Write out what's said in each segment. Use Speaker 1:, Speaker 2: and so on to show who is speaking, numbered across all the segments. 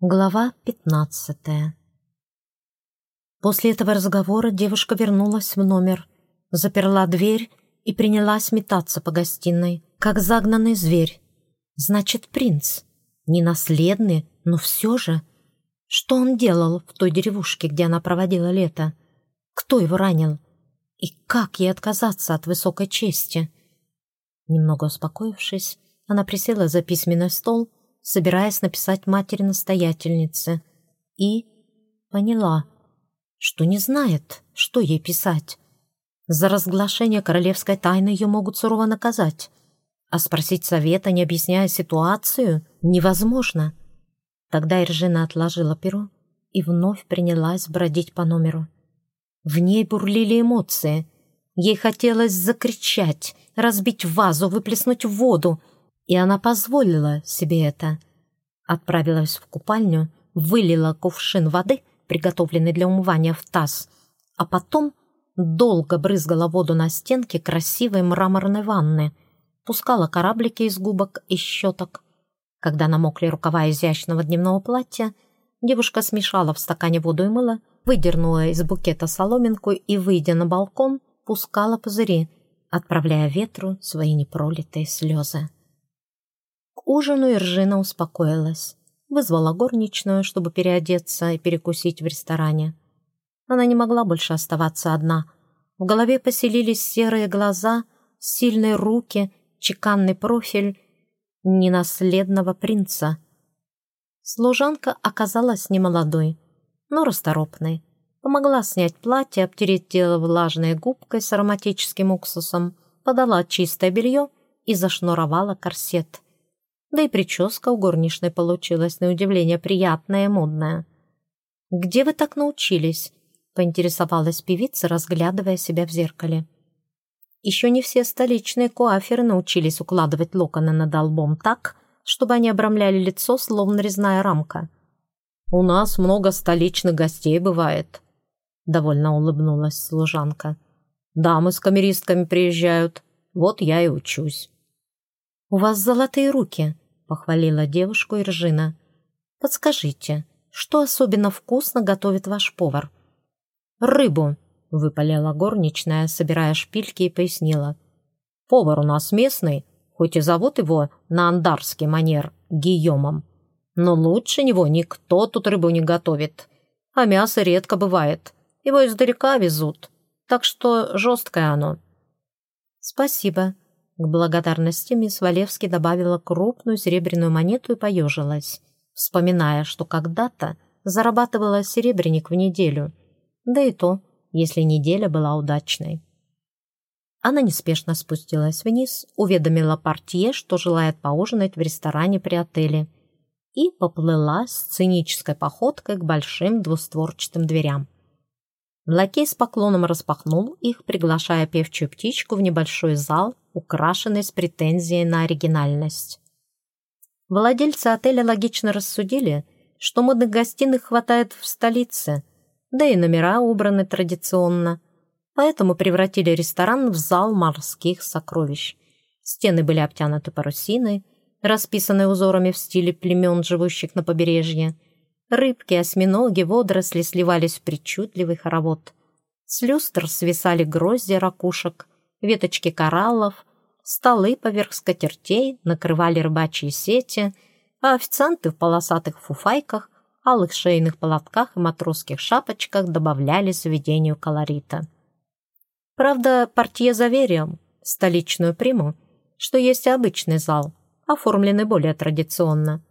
Speaker 1: Глава пятнадцатая После этого разговора девушка вернулась в номер, заперла дверь и принялась метаться по гостиной, как загнанный зверь. Значит, принц. Не наследный, но все же. Что он делал в той деревушке, где она проводила лето? Кто его ранил? И как ей отказаться от высокой чести? Немного успокоившись, она присела за письменный стол собираясь написать матери-настоятельнице, и поняла, что не знает, что ей писать. За разглашение королевской тайны ее могут сурово наказать, а спросить совета, не объясняя ситуацию, невозможно. Тогда Иржина отложила перо и вновь принялась бродить по номеру. В ней бурлили эмоции. Ей хотелось закричать, разбить вазу, выплеснуть воду, и она позволила себе это. Отправилась в купальню, вылила кувшин воды, приготовленный для умывания в таз, а потом долго брызгала воду на стенки красивой мраморной ванны, пускала кораблики из губок и щеток. Когда намокли рукава изящного дневного платья, девушка смешала в стакане воду и мыло, выдернула из букета соломинку и, выйдя на балкон, пускала пузыри, отправляя ветру свои непролитые слезы ужину Иржина успокоилась. Вызвала горничную, чтобы переодеться и перекусить в ресторане. Она не могла больше оставаться одна. В голове поселились серые глаза, сильные руки, чеканный профиль ненаследного принца. Служанка оказалась немолодой, но расторопной. Помогла снять платье, обтереть тело влажной губкой с ароматическим уксусом, подала чистое белье и зашнуровала корсет. Да и прическа у горничной получилась, на удивление, приятная и модная. «Где вы так научились?» — поинтересовалась певица, разглядывая себя в зеркале. Еще не все столичные куаферы научились укладывать локоны над лбом так, чтобы они обрамляли лицо, словно резная рамка. «У нас много столичных гостей бывает», — довольно улыбнулась служанка. «Дамы с камеристками приезжают, вот я и учусь». «У вас золотые руки», — похвалила девушку Иржина. «Подскажите, что особенно вкусно готовит ваш повар?» «Рыбу», — выпалила горничная, собирая шпильки и пояснила. «Повар у нас местный, хоть и зовут его на андарский манер Гийомом. Но лучше него никто тут рыбу не готовит, а мясо редко бывает. Его издалека везут, так что жесткое оно». «Спасибо», к благодарности мисс Валевски добавила крупную серебряную монету и поежилась, вспоминая, что когда-то зарабатывала серебряник в неделю, да и то, если неделя была удачной. Она неспешно спустилась вниз, уведомила портье, что желает поужинать в ресторане при отеле, и поплыла с цинической походкой к большим двустворчатым дверям. Лакей с поклоном распахнул их, приглашая певчую птичку в небольшой зал, украшенный с претензией на оригинальность. Владельцы отеля логично рассудили, что модных гостиных хватает в столице, да и номера убраны традиционно, поэтому превратили ресторан в зал морских сокровищ. Стены были обтянуты парусиной, расписанной узорами в стиле племен, живущих на побережье, Рыбки, осьминоги, водоросли сливались в причудливый хоровод. С люстр свисали грозди ракушек, веточки кораллов, столы поверх скатертей накрывали рыбачьи сети, а официанты в полосатых фуфайках, алых шейных полотках и матросских шапочках добавляли заведению колорита. Правда, портье заверил столичную приму, что есть обычный зал, оформленный более традиционно –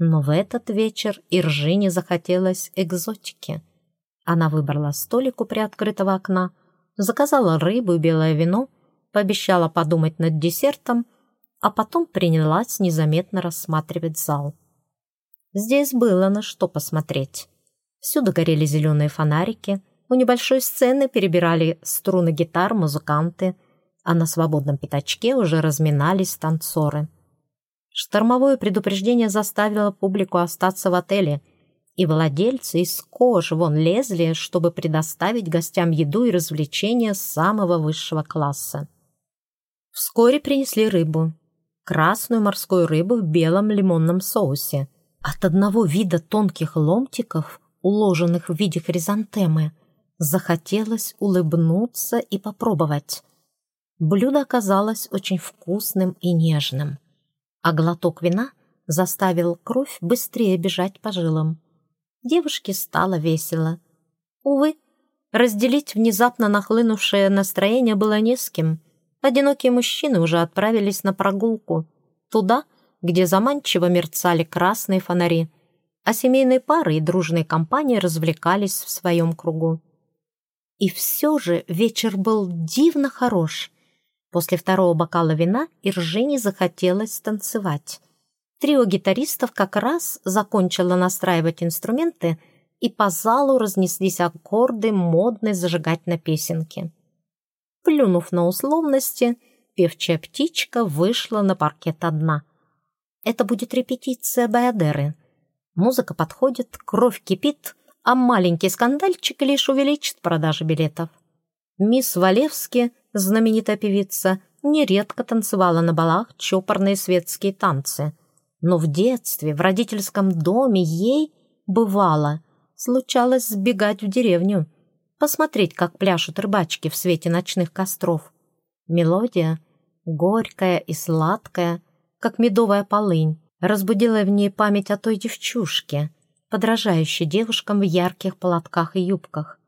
Speaker 1: но в этот вечер Иржине захотелось экзотики. Она выбрала столик у приоткрытого окна, заказала рыбу и белое вино, пообещала подумать над десертом, а потом принялась незаметно рассматривать зал. Здесь было на что посмотреть. Всюду горели зеленые фонарики, у небольшой сцены перебирали струны гитар музыканты, а на свободном пятачке уже разминались танцоры. Штормовое предупреждение заставило публику остаться в отеле, и владельцы из кожи вон лезли, чтобы предоставить гостям еду и развлечения самого высшего класса. Вскоре принесли рыбу. Красную морскую рыбу в белом лимонном соусе, От одного вида тонких ломтиков, уложенных в виде хризантемы, захотелось улыбнуться и попробовать. Блюдо оказалось очень вкусным и нежным, а глоток вина заставил кровь быстрее бежать по жилам. Девушке стало весело. Увы, разделить внезапно нахлынувшее настроение было не с кем. Одинокие мужчины уже отправились на прогулку. Туда, где заманчиво мерцали красные фонари, а семейные пары и дружные компании развлекались в своем кругу. И все же вечер был дивно хорош. После второго бокала вина Иржине захотелось танцевать. Трио гитаристов как раз закончило настраивать инструменты, и по залу разнеслись аккорды модной зажигательной песенки. Плюнув на условности, певчая птичка вышла на паркет одна. Это будет репетиция Баядеры. Музыка подходит, кровь кипит, а маленький скандальчик лишь увеличит продажи билетов. Мисс Валевски, знаменитая певица, нередко танцевала на балах чопорные светские танцы. Но в детстве, в родительском доме ей, бывало, случалось сбегать в деревню, посмотреть, как пляшут рыбачки в свете ночных костров. Мелодия, горькая и сладкая, как медовая полынь, разбудила в ней память о той девчушке, подражающей девушкам в ярких полотках и юбках.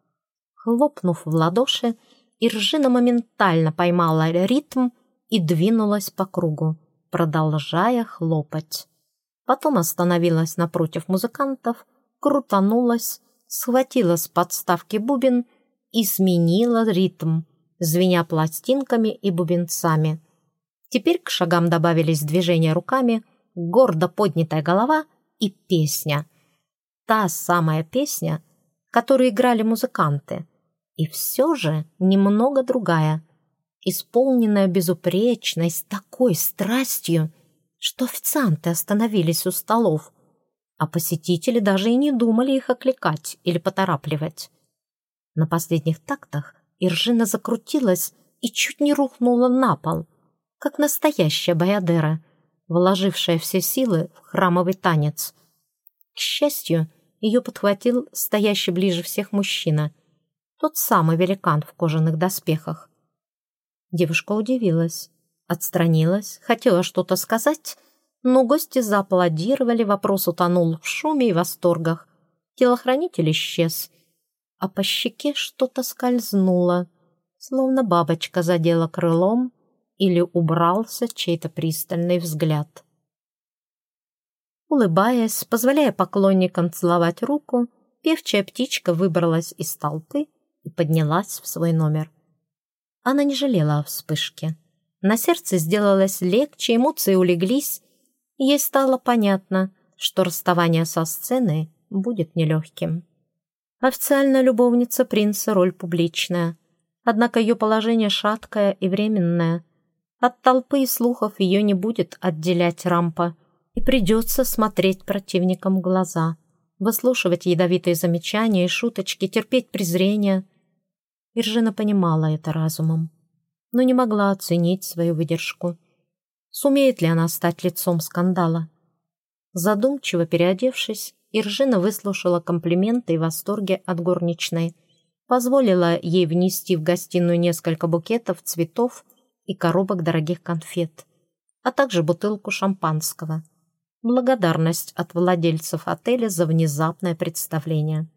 Speaker 1: Хлопнув в ладоши, Иржина моментально поймала ритм и двинулась по кругу, продолжая хлопать. Потом остановилась напротив музыкантов, крутанулась, схватила с подставки бубен и сменила ритм, звеня пластинками и бубенцами. Теперь к шагам добавились движения руками, гордо поднятая голова и песня. Та самая песня, которую играли музыканты. И все же немного другая, исполненная безупречной, с такой страстью, что официанты остановились у столов, а посетители даже и не думали их окликать или поторапливать. На последних тактах Иржина закрутилась и чуть не рухнула на пол, как настоящая баядера, вложившая все силы в храмовый танец. К счастью, ее подхватил стоящий ближе всех мужчина, тот самый великан в кожаных доспехах. Девушка удивилась, отстранилась, хотела что-то сказать, но гости зааплодировали, вопрос утонул в шуме и восторгах. Телохранитель исчез, а по щеке что-то скользнуло, словно бабочка задела крылом, или убрался чей-то пристальный взгляд. Улыбаясь, позволяя поклонникам целовать руку, певчая птичка выбралась из толпы и поднялась в свой номер. Она не жалела о вспышке. На сердце сделалось легче, эмоции улеглись, ей стало понятно, что расставание со сценой будет нелегким. Официальная любовница принца — роль публичная, однако ее положение шаткое и временное — от толпы и слухов ее не будет отделять рампа, и придется смотреть противникам в глаза, выслушивать ядовитые замечания и шуточки, терпеть презрение. Иржина понимала это разумом, но не могла оценить свою выдержку. Сумеет ли она стать лицом скандала? Задумчиво переодевшись, Иржина выслушала комплименты и восторги от горничной, позволила ей внести в гостиную несколько букетов цветов и коробок дорогих конфет, а также бутылку шампанского. Благодарность от владельцев отеля за внезапное представление.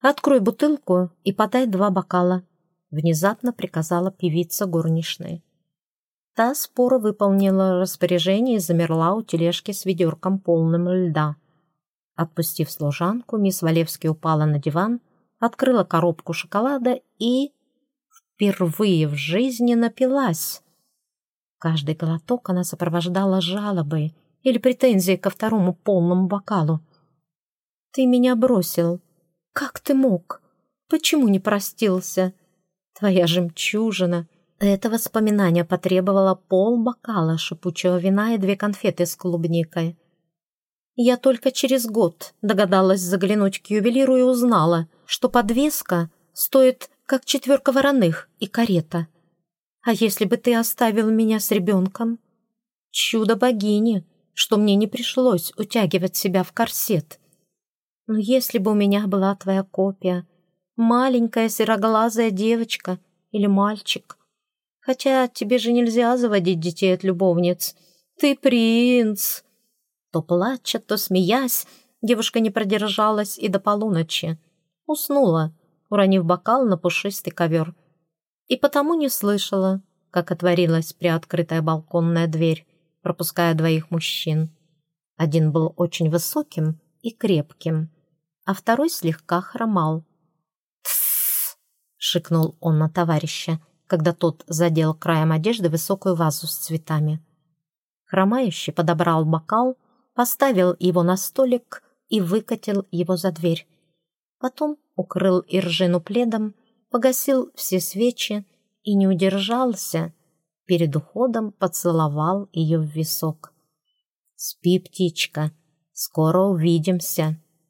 Speaker 1: «Открой бутылку и подай два бокала», — внезапно приказала певица горничной. Та споро выполнила распоряжение и замерла у тележки с ведерком полным льда. Отпустив служанку, мисс Валевский упала на диван, открыла коробку шоколада и впервые в жизни напилась. Каждый глоток она сопровождала жалобой или претензией ко второму полному бокалу. «Ты меня бросил. Как ты мог? Почему не простился? Твоя жемчужина!» Это воспоминание потребовало пол бокала шипучего вина и две конфеты с клубникой. Я только через год догадалась заглянуть к ювелиру и узнала, что подвеска стоит как четверка вороных и карета. А если бы ты оставил меня с ребенком? Чудо богини, что мне не пришлось утягивать себя в корсет. Но если бы у меня была твоя копия, маленькая сероглазая девочка или мальчик, хотя тебе же нельзя заводить детей от любовниц, ты принц!» То плача, то смеясь, девушка не продержалась и до полуночи. Уснула, уронив бокал на пушистый ковер. И потому не слышала, как отворилась приоткрытая балконная дверь, пропуская двоих мужчин. Один был очень высоким и крепким, а второй слегка хромал. «Тссс!» — шикнул он на товарища, когда тот задел краем одежды высокую вазу с цветами. Хромающий подобрал бокал, поставил его на столик и выкатил его за дверь. Потом укрыл Иржину пледом, погасил все свечи и не удержался. Перед уходом поцеловал ее в висок. «Спи, птичка, скоро увидимся».